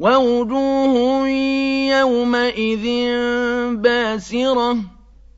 وَوُجُوهٌ يَوْمَئِذٍ بَاسِرَةٌ.